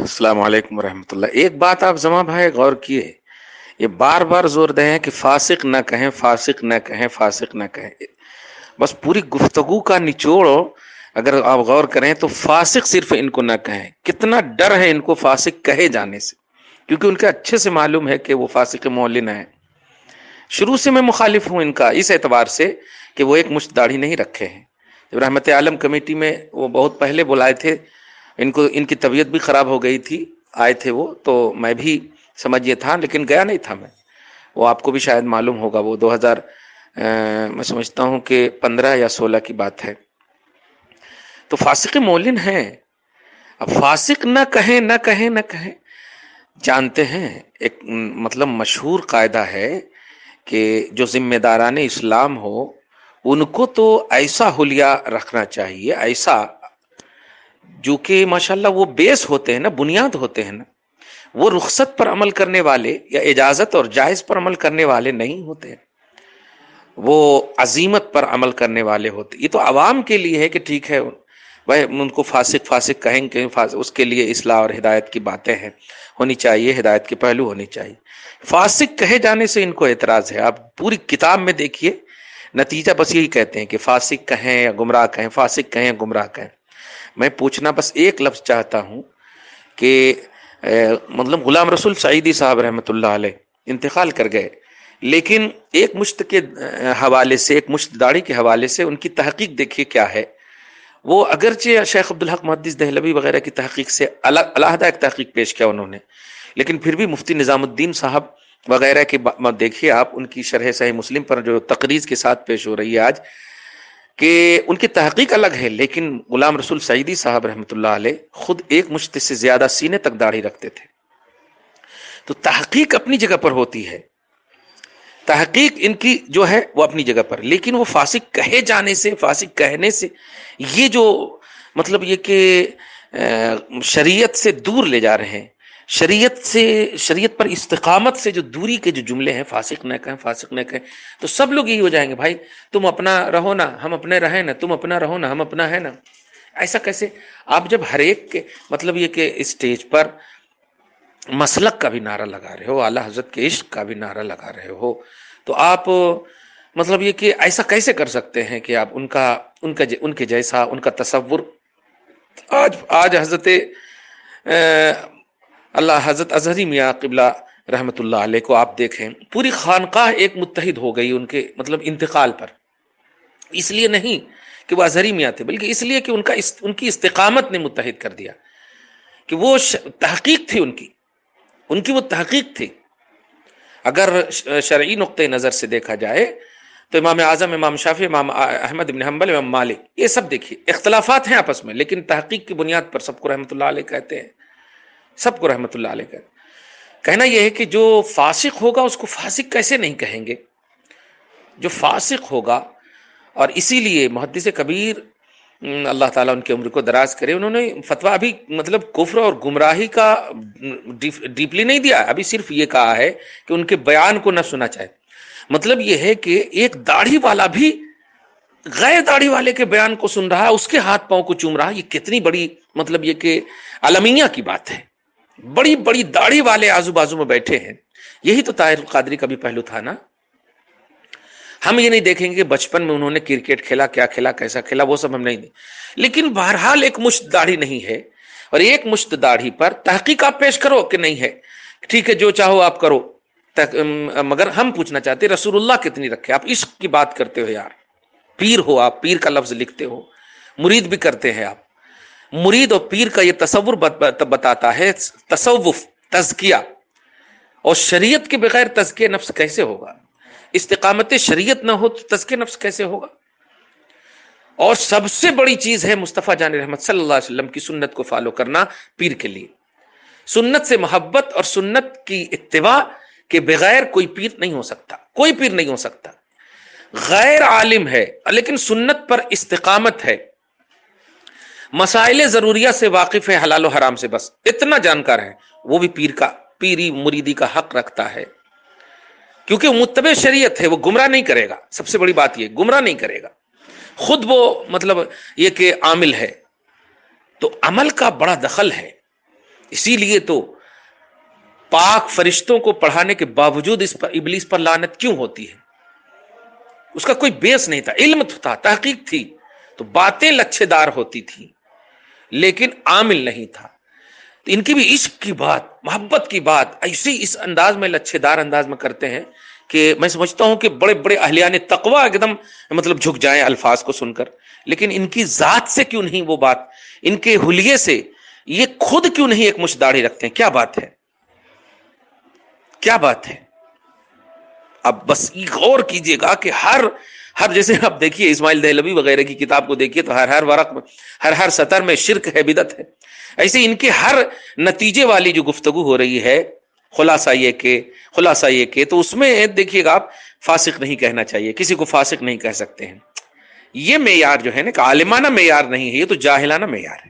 السلام علیکم ورحمۃ اللہ۔ ایک بات آپ زما بھائی غور کیے، یہ بار بار زور دیں کہ فاسق نہ کہیں، فاسق نہ کہیں، فاسق نہ کہیں۔ بس پوری گفتگو کا نچوڑ اگر آپ غور کریں تو فاسق صرف ان کو نہ کہیں، کتنا ڈر ہے ان کو فاسق کہے جانے سے۔ کیونکہ ان کے اچھے سے معلوم ہے کہ وہ فاسق مولن ہے شروع سے میں مخالف ہوں ان کا اس اعتبار سے کہ وہ ایک مشت داڑھی نہیں رکھے ہیں۔ جب رحمت عالم کمیٹی میں وہ بہت پہلے بلائے تھے ان کو ان کی طبیعت بھی خراب ہو گئی تھی، آئے تھے وہ، تو میں بھی سمجھیے تھا، لیکن گیا نہیں تھا میں۔ وہ آپ کو بھی شاید معلوم ہوگا، وہ دو ہزار میں سمجھتا ہوں کہ پندرہ یا سولہ کی بات ہے۔ تو فاسق مولن ہیں۔ اب فاسق نہ کہیں نہ کہیں نہ کہیں۔ جانتے ہیں، ایک مطلب مشہور قاعدہ ہے کہ جو ذمہ داران اسلام ہو، ان کو تو ایسا حلیہ رکھنا چاہیے، ایسا جو کہ ماشاء اللہ وہ بیس ہوتے ہیں نا، بنیاد ہوتے ہیں نا، وہ رخصت پر عمل کرنے والے یا اجازت اور جائز پر عمل کرنے والے نہیں ہوتے وہ عظیمت پر عمل کرنے والے ہوتے یہ تو عوام کے لیے ہے کہ ٹھیک ہے وہ ان کو فاسق فاسق کہیں کہ اس کے لیے اصلاح اور ہدایت کی باتیں ہیں۔ ہونی چاہیے، ہدایت کے پہلو ہونی چاہیے۔ فاسق کہے جانے سے ان کو اعتراض ہے۔ آپ پوری کتاب میں دیکھیے، نتیجہ بس یہی کہتے ہیں کہ فاسق کہیں یا گمراہ کہیں، فاسق کہیں گمراہ کہیں۔ میں پوچھنا بس ایک لفظ چاہتا ہوں کہ مطلب غلام رسول سعیدی صاحب رحمۃ اللہ علیہ انتقال کر گئے، لیکن ایک مشت کے حوالے سے، ایک مشت داڑھی کے حوالے سے ان کی تحقیق دیکھیے کیا ہے۔ وہ اگرچہ شیخ عبدالحق محدث دہلوی وغیرہ کی تحقیق سے علیحدہ ایک تحقیق پیش کیا انہوں نے، لیکن پھر بھی مفتی نظام الدین صاحب وغیرہ کی دیکھیے آپ ان کی شرح صحیح مسلم پر جو تقریض کے ساتھ پیش ہو رہی ہے آج کہ ان کی تحقیق الگ ہے، لیکن غلام رسول سعیدی صاحب رحمۃ اللہ علیہ خود ایک مشت سے زیادہ سینے تک داڑھی رکھتے تھے۔ تو تحقیق اپنی جگہ پر ہوتی ہے۔ تحقیق ان کی جو ہے وہ اپنی جگہ پر، لیکن وہ فاسق کہے جانے سے، فاسق کہنے سے یہ جو مطلب یہ کہ شریعت سے دور لے جا رہے ہیں شریعت سے، شریعت پر استقامت سے جو دوری کے جو جملے ہیں، فاسق نہ کہیں، فاسق نہ کہیں، تو سب لوگ یہی ہو جائیں گے، بھائی تم اپنا رہو نا، ہم اپنے رہیں نا، تم اپنا رہو نا، ہم اپنا ہے نا۔ ایسا کیسے؟ آپ جب ہر ایک کے مطلب یہ کہ اسٹیج پر مسلک کا بھی نعرہ لگا رہے ہو، اعلیٰ حضرت کے عشق کا بھی نعرہ لگا رہے ہو، تو آپ مطلب یہ کہ ایسا کیسے کر سکتے ہیں کہ آپ ان کا ان کا، ان کے جیسا، ان کا تصور؟ آج آج حضرت اللہ حضرت اظہری میاں قبلہ رحمۃ اللہ علیہ کو آپ دیکھیں، پوری خانقاہ ایک متحد ہو گئی ان کے مطلب انتقال پر۔ اس لیے نہیں کہ وہ اظہری میاں تھے، بلکہ اس لیے کہ ان کا ان کی استقامت نے متحد کر دیا۔ کہ وہ تحقیق تھی ان کی ان کی وہ تحقیق تھی۔ اگر شرعی نقطۂ نظر سے دیکھا جائے تو امام اعظم، امام شافی امام احمد ابن حنبل، امام مالک، یہ سب دیکھیے، اختلافات ہیں آپس میں، لیکن تحقیق کی بنیاد پر سب کو رحمۃ اللہ علیہ کہتے ہیں۔ سب کو رحمت اللہ علیہ کہنا یہ ہے کہ جو فاسق ہوگا، اس کو فاسق کیسے نہیں کہیں گے؟ جو فاسق ہوگا، اور اسی لیے محدث کبیر اللہ تعالیٰ ان کی عمر کو دراز کرے۔ انہوں نے فتویٰ ابھی مطلب کفر اور گمراہی کا ڈیپلی نہیں دیا، ابھی صرف یہ کہا ہے کہ ان کے بیان کو نہ سنا چاہے۔ مطلب یہ ہے کہ ایک داڑھی والا بھی غیر داڑھی والے کے بیان کو سن رہا ہے، اس کے ہاتھ پاؤں کو چوم رہا یہ کتنی بڑی مطلب یہ کہ المیہ کی بات ہے۔ بڑی بڑی داڑھی والے آزو بازو میں بیٹھے ہیں۔ یہی تو طاہر القادری کا بھی پہلو تھا نا۔ ہم یہ نہیں دیکھیں گے کہ بچپن میں انہوں نے کرکٹ کھیلا، کیا کھیلا، کیسا کھیلا، وہ سب ہم نہیں لیکن بہرحال ایک مشت داڑھی نہیں ہے۔ اور ایک مشت داڑھی پر تحقیق آپ پیش کرو کہ نہیں ہے۔ ٹھیک ہے، جو چاہو آپ کرو۔ مگر ہم پوچھنا چاہتے رسول اللہ کتنی رکھے؟ آپ عشق کی بات کرتے ہو یار۔ پیر ہو آپ، پیر کا لفظ لکھتے ہو۔ مرید بھی کرتے ہیں آپ۔ مرید اور پیر کا یہ تصور بتاتا ہے، تصوف، تزکیہ۔ اور شریعت کے بغیر تزکیہ نفس کیسے ہوگا؟ استقامت شریعت نہ ہو تو تزکیہ نفس کیسے ہوگا؟ اور سب سے بڑی چیز ہے مصطفیٰ جان رحمت صلی اللہ علیہ وسلم کی سنت کو فالو کرنا پیر کے لیے۔ سنت سے محبت اور سنت کی اتباع کے بغیر کوئی پیر نہیں ہو سکتا۔ کوئی پیر نہیں ہو سکتا۔ غیر عالم ہے، لیکن سنت پر استقامت ہے۔ مسائل ضروریات سے واقف ہے حلال و حرام سے، بس اتنا جانکار ہے وہ بھی پیر کا، پیری مریدی کا حق رکھتا ہے۔ کیونکہ متبع شریعت ہے، وہ گمراہ نہیں کرے گا۔ سب سے بڑی بات یہ، گمراہ نہیں کرے گا۔ خود وہ مطلب یہ کہ عامل ہے، تو عمل کا بڑا دخل ہے۔ اسی لیے تو پاک فرشتوں کو پڑھانے کے باوجود اس پر، ابلیس پر لانت کیوں ہوتی ہے؟ اس کا کوئی بیس نہیں تھا، علم تھا، تحقیق تھی۔ تو باتیں لچھے دار ہوتی تھی لیکن عامل نہیں تھا۔ تو ان کی بھی عشق کی بات، محبت کی بات ایسی اس انداز میں لچھے دار انداز میں کرتے ہیں کہ میں سمجھتا ہوں کہ بڑے بڑے اہلیان تقوا ایک دم مطلب جھک جائیں الفاظ کو سن کر۔ لیکن ان کی ذات سے کیوں نہیں وہ بات؟ ان کے حلیے سے یہ خود کیوں نہیں ایک مش داڑھی رکھتے ہیں؟ کیا بات ہے؟ کیا بات ہے؟ اب بس غور کیجیے گا کہ ہر ہر جیسے آپ دیکھیے اسماعیل دہلوی وغیرہ کی کتاب کو دیکھیے تو ہر ہر ورق میں ہر ہر سطر میں شرک ہے بدت ہے۔ ایسے ان کے ہر نتیجے والی جو گفتگو ہو رہی ہے، خلاصہ یہ کہ خلاصہ یہ کہ تو اس میں دیکھیے گا آپ، فاسق نہیں کہنا چاہیے، کسی کو فاسق نہیں کہہ سکتے ہیں۔ یہ معیار جو ہے نا کہ عالمانہ معیار نہیں ہے، یہ تو جاہلانہ معیار ہے۔